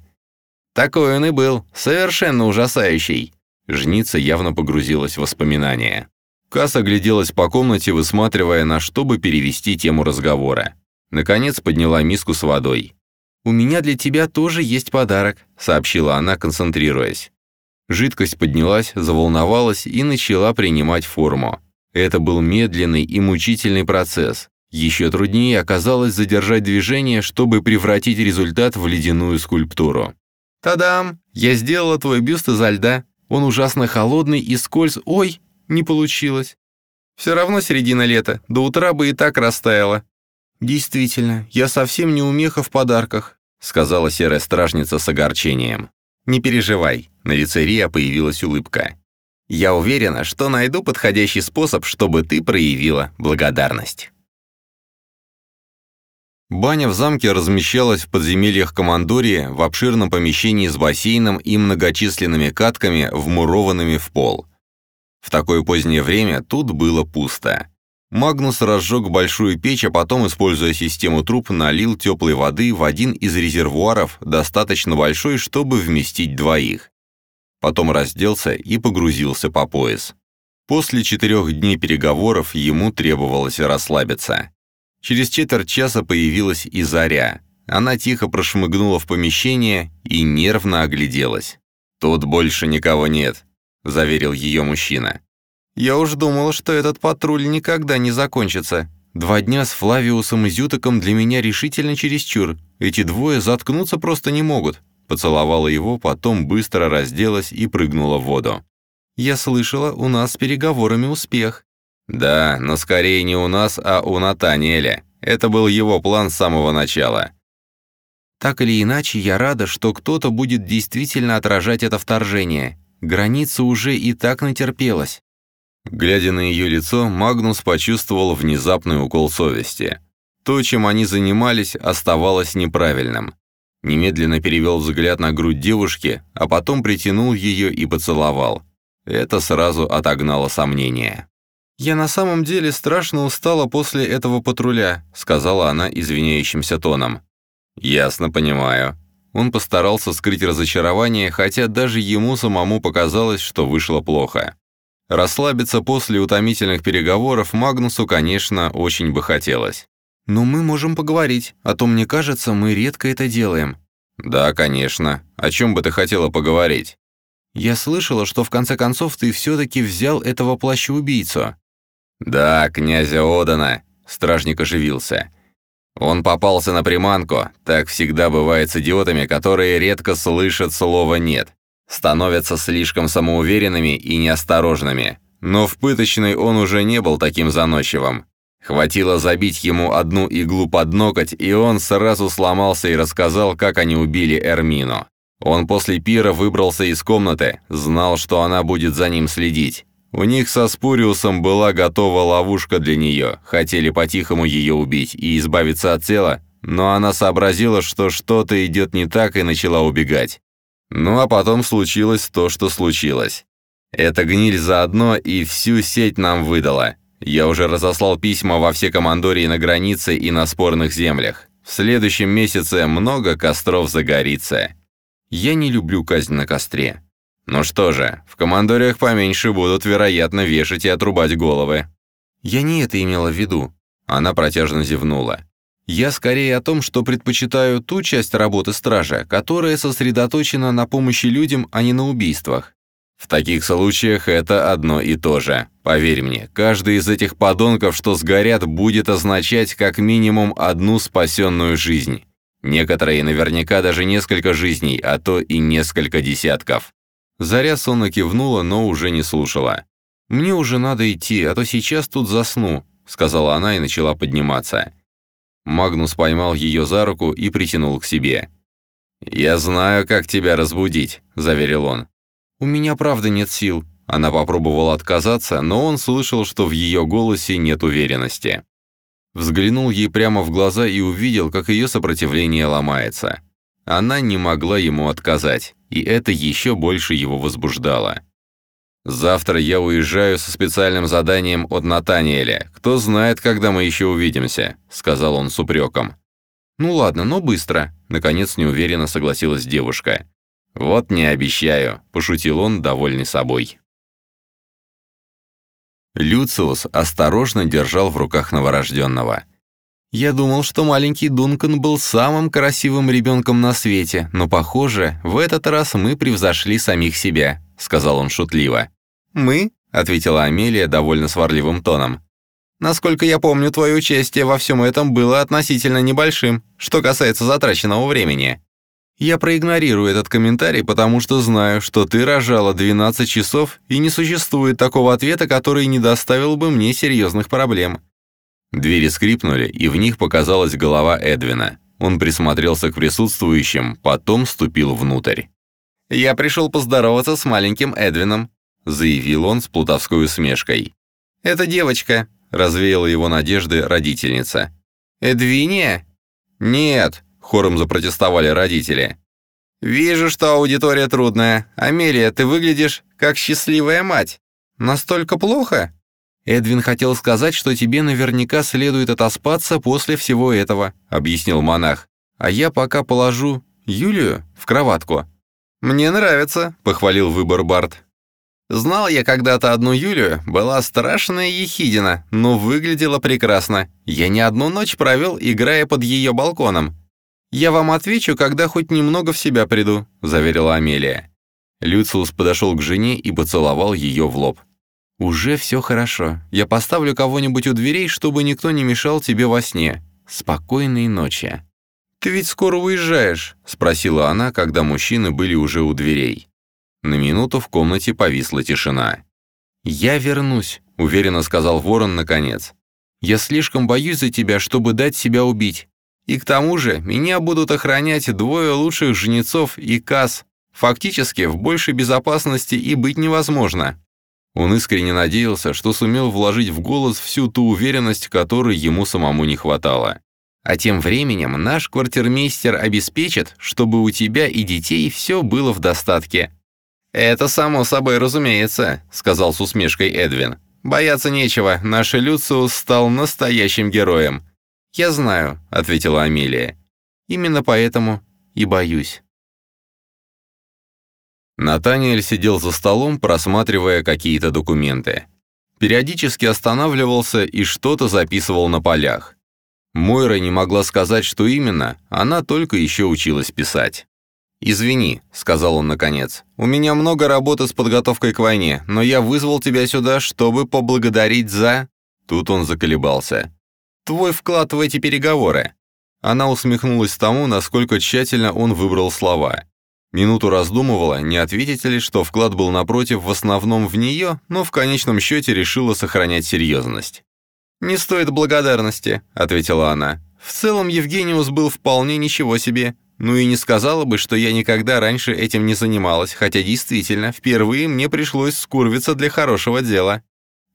B: Такой он и был, совершенно ужасающий. Жница явно погрузилась в воспоминания. Касс огляделась по комнате, высматривая, на что бы перевести тему разговора. Наконец подняла миску с водой. «У меня для тебя тоже есть подарок», — сообщила она, концентрируясь. Жидкость поднялась, заволновалась и начала принимать форму. Это был медленный и мучительный процесс. Еще труднее оказалось задержать движение, чтобы превратить результат в ледяную скульптуру. «Тадам! Я сделала твой бюст изо льда. Он ужасно холодный и скольз... Ой, не получилось. Все равно середина лета, до утра бы и так растаяло». «Действительно, я совсем не умеха в подарках», сказала серая стражница с огорчением. «Не переживай», на лице Риа появилась улыбка. «Я уверена, что найду подходящий способ, чтобы ты проявила благодарность». Баня в замке размещалась в подземельях Командории в обширном помещении с бассейном и многочисленными катками, вмурованными в пол. В такое позднее время тут было пусто. Магнус разжег большую печь, а потом, используя систему труб, налил теплой воды в один из резервуаров, достаточно большой, чтобы вместить двоих. Потом разделся и погрузился по пояс. После четырех дней переговоров ему требовалось расслабиться. Через четверть часа появилась и Заря. Она тихо прошмыгнула в помещение и нервно огляделась. «Тут больше никого нет», — заверил ее мужчина. «Я уж думала, что этот патруль никогда не закончится. Два дня с Флавиусом и Зютоком для меня решительно чересчур. Эти двое заткнуться просто не могут». Поцеловала его, потом быстро разделась и прыгнула в воду. «Я слышала, у нас с переговорами успех», «Да, но скорее не у нас, а у Натаниэля. Это был его план с самого начала». «Так или иначе, я рада, что кто-то будет действительно отражать это вторжение. Граница уже и так натерпелась». Глядя на ее лицо, Магнус почувствовал внезапный укол совести. То, чем они занимались, оставалось неправильным. Немедленно перевел взгляд на грудь девушки, а потом притянул ее и поцеловал. Это сразу отогнало сомнения. «Я на самом деле страшно устала после этого патруля», сказала она извиняющимся тоном. «Ясно понимаю». Он постарался скрыть разочарование, хотя даже ему самому показалось, что вышло плохо. Расслабиться после утомительных переговоров Магнусу, конечно, очень бы хотелось. «Но мы можем поговорить, а то, мне кажется, мы редко это делаем». «Да, конечно. О чем бы ты хотела поговорить?» «Я слышала, что в конце концов ты все-таки взял этого плаща-убийцу». «Да, князя Одана», — стражник оживился. Он попался на приманку, так всегда бывает с идиотами, которые редко слышат слова «нет». Становятся слишком самоуверенными и неосторожными. Но в пыточной он уже не был таким заносчивым. Хватило забить ему одну иглу под ноготь, и он сразу сломался и рассказал, как они убили Эрмину. Он после пира выбрался из комнаты, знал, что она будет за ним следить. У них со Спуриусом была готова ловушка для нее, хотели по-тихому ее убить и избавиться от тела, но она сообразила, что что-то идет не так и начала убегать. Ну а потом случилось то, что случилось. Эта гниль заодно и всю сеть нам выдала. Я уже разослал письма во все командории на границе и на спорных землях. В следующем месяце много костров загорится. Я не люблю казнь на костре. Ну что же, в командориях поменьше будут, вероятно, вешать и отрубать головы. Я не это имела в виду. Она протяжно зевнула. Я скорее о том, что предпочитаю ту часть работы стража, которая сосредоточена на помощи людям, а не на убийствах. В таких случаях это одно и то же. Поверь мне, каждый из этих подонков, что сгорят, будет означать как минимум одну спасенную жизнь.
A: Некоторые наверняка даже несколько жизней, а то и несколько десятков. Заря сонно кивнула, но уже не слушала. «Мне уже надо идти, а то сейчас тут засну», — сказала она и начала подниматься. Магнус поймал ее за руку и притянул к себе. «Я знаю, как тебя разбудить», — заверил он. «У меня правда нет сил». Она попробовала отказаться, но он слышал, что в ее голосе нет уверенности. Взглянул ей прямо в глаза и увидел, как ее сопротивление ломается. Она не могла ему отказать, и это еще больше его возбуждало. «Завтра я уезжаю со специальным заданием от Натаниэля. Кто знает, когда мы еще увидимся», — сказал он с упреком. «Ну ладно, но быстро», — наконец неуверенно согласилась девушка. «Вот не обещаю», — пошутил он, довольный собой. Люциус осторожно держал в руках новорожденного. «Я думал, что маленький Дункан был самым красивым ребенком на свете, но, похоже, в этот раз мы превзошли самих себя», — сказал он шутливо. «Мы?» — ответила Амелия довольно сварливым тоном. «Насколько я помню, твое участие во всем этом было относительно небольшим, что касается затраченного времени. Я проигнорирую этот комментарий, потому что знаю, что ты рожала 12 часов, и не существует такого ответа, который не доставил бы мне серьезных проблем». Двери скрипнули, и в них показалась голова Эдвина. Он присмотрелся к присутствующим, потом ступил внутрь. «Я пришел поздороваться с маленьким Эдвином», заявил он с плутовской усмешкой. «Это девочка», — развеяла его надежды родительница. «Эдвиния?» «Нет», Хором запротестовали родители. «Вижу, что аудитория трудная. Амелия, ты выглядишь как счастливая мать. Настолько плохо?» «Эдвин хотел сказать, что тебе наверняка следует отоспаться после всего этого», — объяснил монах. «А я пока положу Юлию в кроватку». «Мне нравится», — похвалил выбор Барт. «Знал я когда-то одну Юлию, была страшная ехидина, но выглядела прекрасно. Я не одну ночь провел, играя под ее балконом. «Я вам отвечу, когда хоть немного в себя приду», — заверила Амелия. Люциус подошел к жене и поцеловал ее в лоб. «Уже все хорошо. Я поставлю кого-нибудь у дверей, чтобы никто не мешал тебе во сне. Спокойной ночи». «Ты ведь скоро уезжаешь?» — спросила она, когда мужчины были уже у дверей. На минуту в комнате повисла тишина. «Я вернусь», — уверенно сказал Ворон наконец. «Я слишком боюсь за тебя, чтобы дать себя убить. И к тому же меня будут охранять двое лучших жнецов и касс. Фактически в большей безопасности и быть невозможно. Он искренне надеялся, что сумел вложить в голос всю ту уверенность, которой ему самому не хватало. А тем временем наш квартирмейстер обеспечит, чтобы у тебя и детей все было в достатке. «Это само собой разумеется», — сказал с усмешкой Эдвин. «Бояться нечего, наш Люциус стал настоящим героем. «Я знаю», — ответила Амелия. «Именно поэтому и боюсь». Натаниэль сидел за столом, просматривая какие-то документы. Периодически останавливался и что-то записывал на полях. Мойра не могла сказать, что именно, она только еще училась писать. «Извини», — сказал он наконец, — «у меня много работы с подготовкой к войне, но я вызвал тебя сюда, чтобы поблагодарить за...» Тут он заколебался твой вклад в эти переговоры?» Она усмехнулась тому, насколько тщательно он выбрал слова. Минуту раздумывала, не ответить ли, что вклад был напротив в основном в нее, но в конечном счете решила сохранять серьезность. «Не стоит благодарности», — ответила она. «В целом Евгениус был вполне ничего себе. Ну и не сказала бы, что я никогда раньше этим не занималась, хотя действительно, впервые мне пришлось скурвиться для хорошего дела».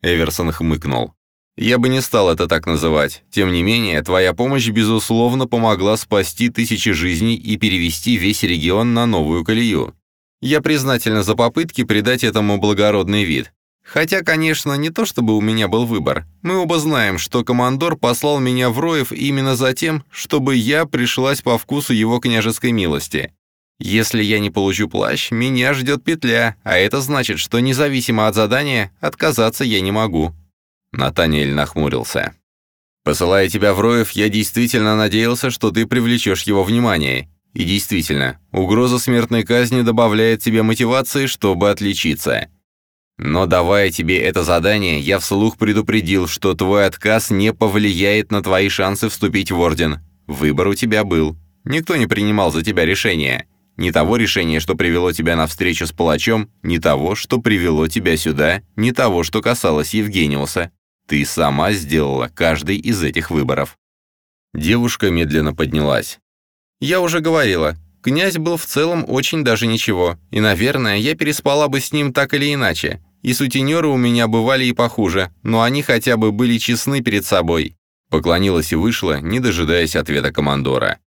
A: Эверсон хмыкнул. Я бы не стал это так называть. Тем не менее, твоя помощь, безусловно, помогла спасти тысячи жизней и перевести весь регион на новую колею. Я признательна за попытки придать этому благородный вид. Хотя, конечно, не то чтобы у меня был выбор. Мы оба знаем, что командор послал меня в Роев именно за тем, чтобы я пришлась по вкусу его княжеской милости. Если я не получу плащ, меня ждет петля, а это значит, что независимо от задания, отказаться я не могу. Натаниэль нахмурился. «Посылая тебя в Роев, я действительно надеялся, что ты привлечешь его внимание. И действительно, угроза смертной казни добавляет тебе мотивации, чтобы отличиться. Но давая тебе это задание, я вслух предупредил, что твой отказ не повлияет на твои шансы вступить в Орден. Выбор у тебя был.
B: Никто не принимал за тебя решения. Ни того решения, что привело тебя на встречу с палачом, ни того, что привело тебя сюда, ни того, что касалось Евгениуса. Ты сама сделала каждый из этих выборов». Девушка медленно поднялась. «Я уже говорила, князь был в целом очень даже ничего, и, наверное, я переспала бы с ним так или иначе. И сутенеры у меня бывали и похуже, но они хотя бы были честны перед собой». Поклонилась и вышла, не дожидаясь ответа командора.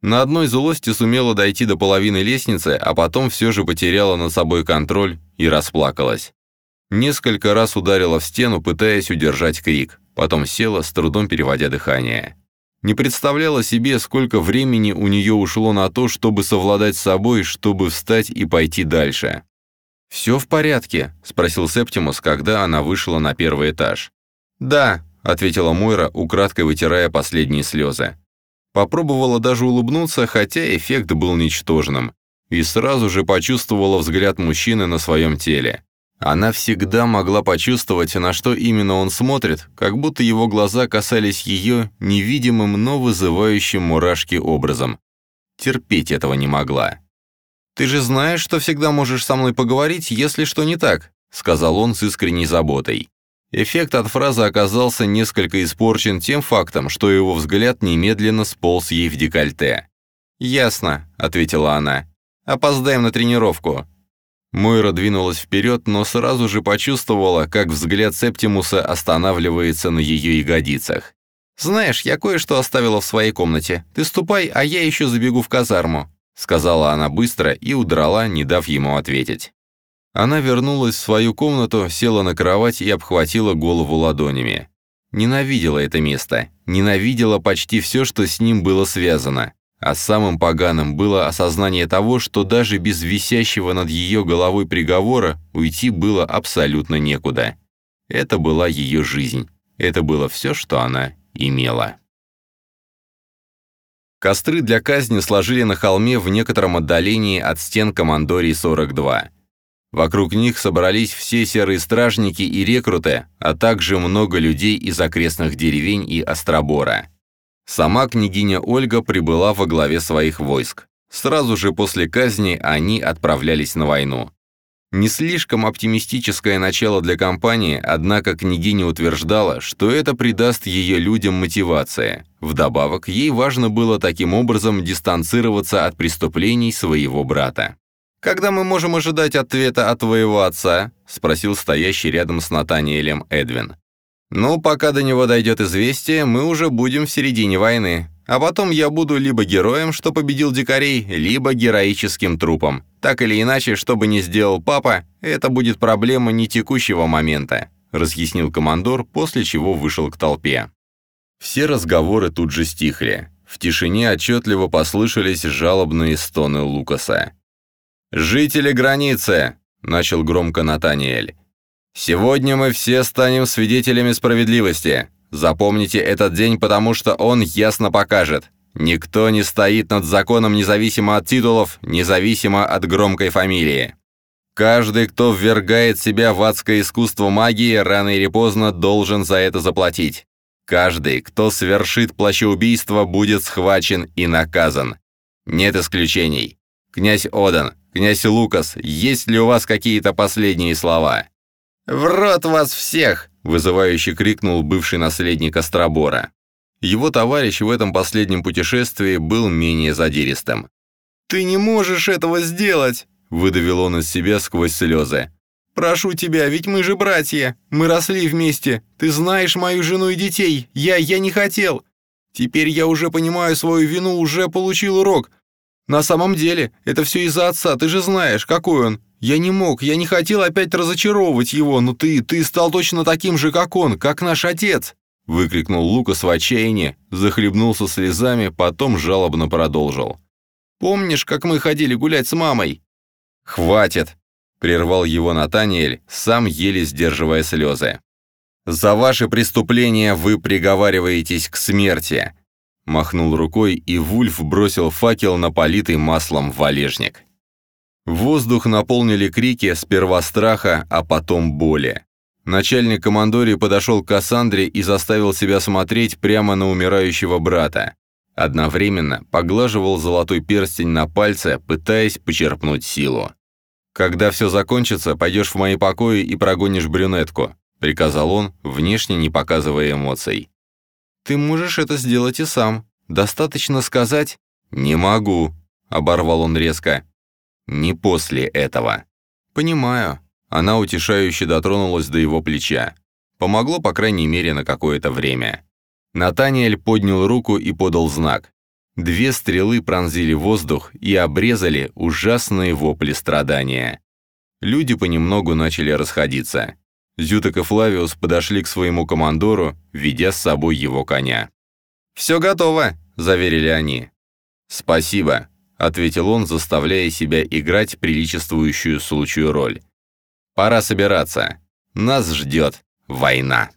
B: На одной злости сумела дойти до половины лестницы, а потом все же потеряла над собой контроль и расплакалась. Несколько раз ударила в стену, пытаясь удержать крик, потом села, с трудом переводя дыхание. Не представляла себе, сколько времени у нее ушло на то, чтобы совладать с собой, чтобы встать и пойти дальше. «Все в порядке?» — спросил Септимус, когда она вышла на первый этаж. «Да», — ответила Мойра, украдкой вытирая последние слезы. Попробовала даже улыбнуться, хотя эффект был ничтожным. И сразу же почувствовала взгляд мужчины на своем теле. Она всегда могла почувствовать, на что именно он смотрит, как будто его глаза касались ее невидимым, но вызывающим мурашки образом. Терпеть этого не могла. «Ты же знаешь, что всегда можешь со мной поговорить, если что не так», сказал он с искренней заботой. Эффект от фразы оказался несколько испорчен тем фактом, что его взгляд немедленно сполз ей в декольте. «Ясно», — ответила она. «Опоздаем на тренировку». Мойра двинулась вперед, но сразу же почувствовала, как взгляд Септимуса останавливается на ее ягодицах. «Знаешь, я кое-что оставила в своей комнате. Ты ступай, а я еще забегу в казарму», сказала она быстро и удрала, не дав ему ответить. Она вернулась в свою комнату, села на кровать и обхватила голову ладонями. Ненавидела это место, ненавидела почти все, что с ним было связано. А самым поганым было осознание того, что даже без висящего над ее головой приговора уйти было абсолютно некуда. Это была ее жизнь. Это было все, что она имела. Костры для казни сложили на холме в некотором отдалении от стен командории 42. Вокруг них собрались все серые стражники и рекруты, а также много людей из окрестных деревень и Остробора. Сама княгиня Ольга прибыла во главе своих войск. Сразу же после казни они отправлялись на войну. Не слишком оптимистическое начало для кампании, однако княгиня утверждала, что это придаст ее людям мотивации. Вдобавок, ей важно было таким образом дистанцироваться от преступлений своего брата. «Когда мы можем ожидать ответа от твоего отца?» — спросил стоящий рядом с Натаниэлем Эдвин. «Ну, пока до него дойдет известие, мы уже будем в середине войны. А потом я буду либо героем, что победил дикарей, либо героическим трупом. Так или иначе, что бы ни сделал папа, это будет проблема не текущего момента», — разъяснил командор, после чего вышел к толпе. Все разговоры тут же стихли. В тишине отчетливо послышались жалобные стоны Лукаса. «Жители границы!» — начал громко Натаниэль. «Сегодня мы все станем свидетелями справедливости. Запомните этот день, потому что он ясно покажет. Никто не стоит над законом независимо от титулов, независимо от громкой фамилии. Каждый, кто ввергает себя в адское искусство магии, рано или поздно должен за это заплатить. Каждый, кто совершит плащеубийство, будет схвачен и наказан. Нет исключений. Князь Одан, «Князь Лукас, есть ли у вас какие-то последние слова?» «В рот вас всех!» — вызывающе крикнул бывший наследник Остробора. Его товарищ в этом последнем путешествии был менее задиристым. «Ты не можешь этого сделать!» — выдавил он из себя сквозь слезы. «Прошу тебя, ведь мы же братья, мы росли вместе, ты знаешь мою жену и детей, я, я не хотел. Теперь я уже понимаю свою вину, уже получил урок, на самом деле, это все из-за отца, ты же знаешь, какой он. Я не мог, я не хотел опять разочаровывать его, но ты, ты стал точно таким же, как он, как наш отец!» Выкрикнул Лукас в отчаянии, захлебнулся слезами, потом жалобно продолжил. «Помнишь, как мы ходили гулять с мамой?» «Хватит!» — прервал его Натаниэль, сам еле сдерживая слезы. «За ваши преступления вы приговариваетесь к смерти. Махнул рукой, и Вульф бросил факел на политый маслом валежник. Воздух наполнили крики сперва страха, а потом боли. Начальник командории подошел к Кассандре и заставил себя смотреть прямо на умирающего брата.
A: Одновременно поглаживал золотой перстень на пальце, пытаясь почерпнуть силу. «Когда все закончится, пойдешь в мои покои и прогонишь брюнетку», — приказал он, внешне не показывая эмоций. «Ты можешь это сделать и сам. Достаточно сказать «не могу», — оборвал он резко. «Не после этого». «Понимаю». Она утешающе дотронулась до его плеча. Помогло, по крайней мере, на какое-то время. Натаниэль поднял руку и подал знак. Две стрелы пронзили воздух и обрезали ужасные вопли страдания. Люди понемногу начали расходиться. Зюток и Флавиус подошли к своему командору, ведя с собой его коня. «Все готово», — заверили они. «Спасибо», — ответил он, заставляя себя играть приличествующую случаю роль. «Пора собираться. Нас ждет война».